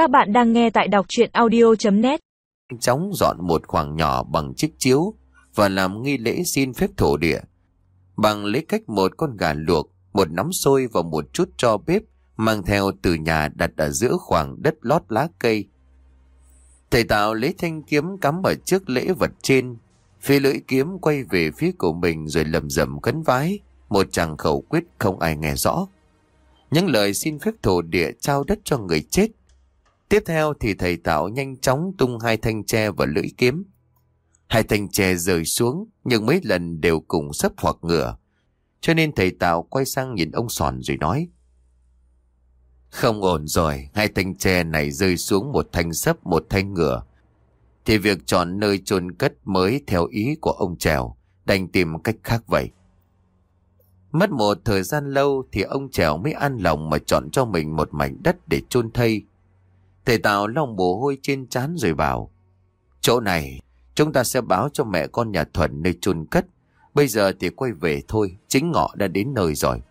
Các bạn đang nghe tại đọc chuyện audio.net chóng dọn một khoảng nhỏ bằng chiếc chiếu và làm nghi lễ xin phép thổ địa. Bằng lấy cách một con gà luộc, một nắm xôi và một chút cho bếp mang theo từ nhà đặt ở giữa khoảng đất lót lá cây. Thầy Tạo lấy thanh kiếm cắm ở trước lễ vật trên, phía lưỡi kiếm quay về phía của mình rồi lầm rầm cấn vái, một chàng khẩu quyết không ai nghe rõ. Những lời xin phép thổ địa trao đất cho người chết. Tiếp theo thì thầy Tạo nhanh chóng tung hai thanh tre và lưỡi kiếm. Hai thanh tre rơi xuống, nhưng mấy lần đều cùng sấp hoặc ngựa. Cho nên thầy Tạo quay sang nhìn ông Sòn rồi nói. Không ổn rồi, hai thanh tre này rơi xuống một thanh sấp một thanh ngựa. Thì việc chọn nơi chôn cất mới theo ý của ông Trèo, đành tìm cách khác vậy. Mất một thời gian lâu thì ông Trèo mới an lòng mà chọn cho mình một mảnh đất để chôn thây. Thầy tào lòng mồ hôi trên trán rồi bảo, chỗ này chúng ta sẽ báo cho mẹ con nhà thuận nơi chôn cất. Bây giờ thì quay về thôi, chính ngọ đã đến nơi rồi.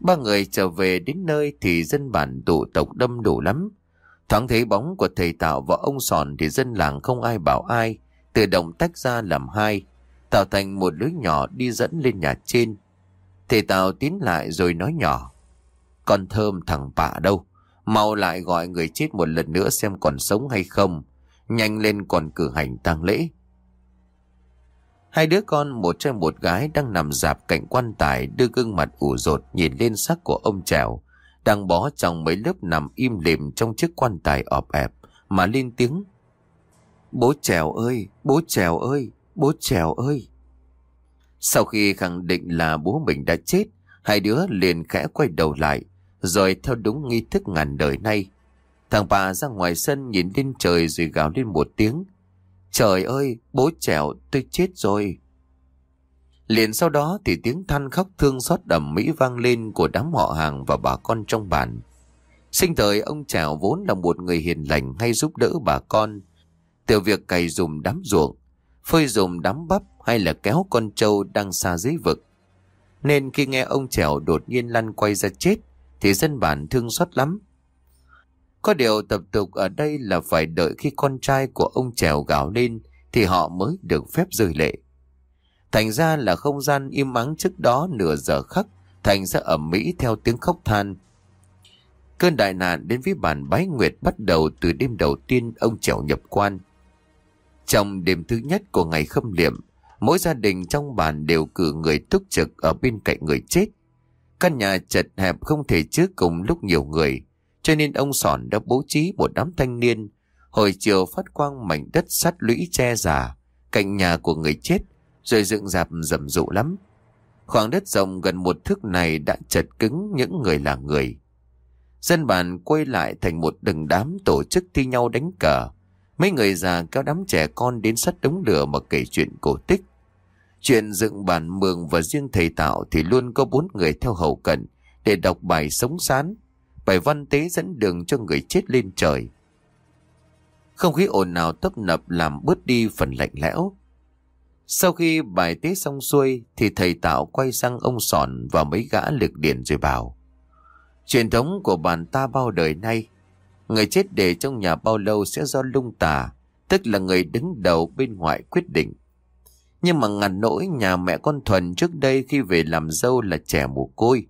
Ba người trở về đến nơi thì dân bản tụ tộc đâm đủ lắm. Thoáng thấy bóng của thầy Tạo và ông Sòn thì dân làng không ai bảo ai, tự động tách ra làm hai, tạo thành một lưới nhỏ đi dẫn lên nhà trên. Thầy Tạo tiến lại rồi nói nhỏ, con thơm thằng bạ đâu, mau lại gọi người chết một lần nữa xem còn sống hay không, nhanh lên còn cử hành tang lễ. Hai đứa con một trai một gái đang nằm dạp cạnh quan tài đưa gương mặt ủ rột nhìn lên sắc của ông trèo đang bó trong mấy lớp nằm im lìm trong chiếc quan tài ọp ẹp mà lên tiếng. Bố trèo ơi, bố trèo ơi, bố trèo ơi. Sau khi khẳng định là bố mình đã chết, hai đứa liền khẽ quay đầu lại, rồi theo đúng nghi thức ngàn đời nay. Thằng bà ra ngoài sân nhìn lên trời rồi gào lên một tiếng. Trời ơi, bố trẻo, tôi chết rồi. Liền sau đó thì tiếng than khóc thương xót đầm mỹ vang lên của đám họ hàng và bà con trong bản. Sinh thời ông Trèo vốn là một người hiền lành hay giúp đỡ bà con. Từ việc cày dùm đám ruộng, phơi dùm đám bắp hay là kéo con trâu đang xa dưới vực. Nên khi nghe ông Trèo đột nhiên lăn quay ra chết thì dân bản thương xót lắm. Có điều tập tục ở đây là phải đợi khi con trai của ông Trèo gào lên thì họ mới được phép rơi lệ. Thành ra là không gian im ắng trước đó nửa giờ khắc, thành ra ẩm mỹ theo tiếng khóc than. Cơn đại nạn đến với bản bái nguyệt bắt đầu từ đêm đầu tiên ông trèo nhập quan. Trong đêm thứ nhất của ngày khâm liệm, mỗi gia đình trong bản đều cử người túc trực ở bên cạnh người chết. Căn nhà chật hẹp không thể chứa cùng lúc nhiều người, cho nên ông Sòn đã bố trí một đám thanh niên hồi chiều phát quang mảnh đất sắt lũy che già, cạnh nhà của người chết rồi dựng dạp rầm rụ lắm. Khoảng đất rộng gần một thước này đã chật cứng những người là người. Dân bản quay lại thành một đừng đám tổ chức thi nhau đánh cờ. Mấy người già kéo đám trẻ con đến sắt đống lửa mà kể chuyện cổ tích. Chuyện dựng bản mường và riêng thầy tạo thì luôn có bốn người theo hầu cận để đọc bài sống sán, bài văn tế dẫn đường cho người chết lên trời. Không khí ồn ào tấp nập làm bớt đi phần lạnh lẽo. Sau khi bài tế xong xuôi thì thầy Tạo quay sang ông Sòn và mấy gã lực điển rồi bảo. Truyền thống của bản ta bao đời nay, người chết để trong nhà bao lâu sẽ do lung tà, tức là người đứng đầu bên ngoài quyết định. Nhưng mà ngàn nỗi nhà mẹ con Thuần trước đây khi về làm dâu là trẻ mồ côi,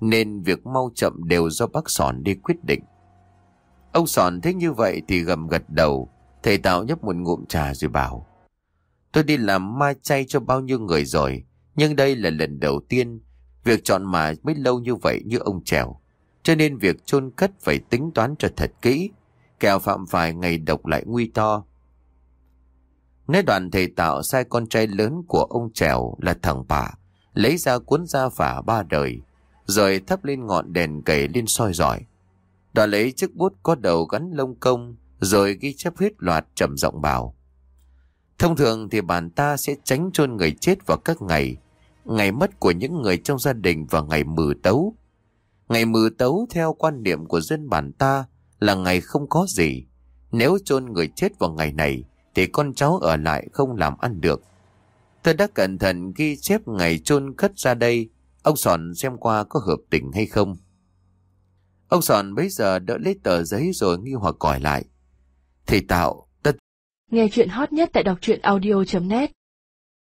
nên việc mau chậm đều do bác Sòn đi quyết định. Ông Sòn thấy như vậy thì gầm gật đầu, thầy Tạo nhấp một ngụm trà rồi bảo. Tôi đi làm ma chay cho bao nhiêu người rồi, nhưng đây là lần đầu tiên việc chọn mà mới lâu như vậy như ông Trèo. Cho nên việc chôn cất phải tính toán cho thật kỹ, kẻo phạm phải ngày độc lại nguy to. Nói đoạn thầy tạo sai con trai lớn của ông Trèo là thằng bà, lấy ra cuốn da phả ba đời, rồi thắp lên ngọn đèn cầy lên soi giỏi. Đoạn lấy chiếc bút có đầu gắn lông công, rồi ghi chép hết loạt trầm giọng bảo. Thông thường thì bản ta sẽ tránh chôn người chết vào các ngày, ngày mất của những người trong gia đình và ngày mừ tấu. Ngày mừ tấu theo quan niệm của dân bản ta là ngày không có gì. Nếu chôn người chết vào ngày này thì con cháu ở lại không làm ăn được. Tôi đã cẩn thận ghi chép ngày chôn cất ra đây, ông Sòn xem qua có hợp tình hay không. Ông Sòn bấy giờ đỡ lấy tờ giấy rồi nghi hoặc còi lại. Thầy Tạo, tất Nghe chuyện hot nhất tại đọc truyện audio.net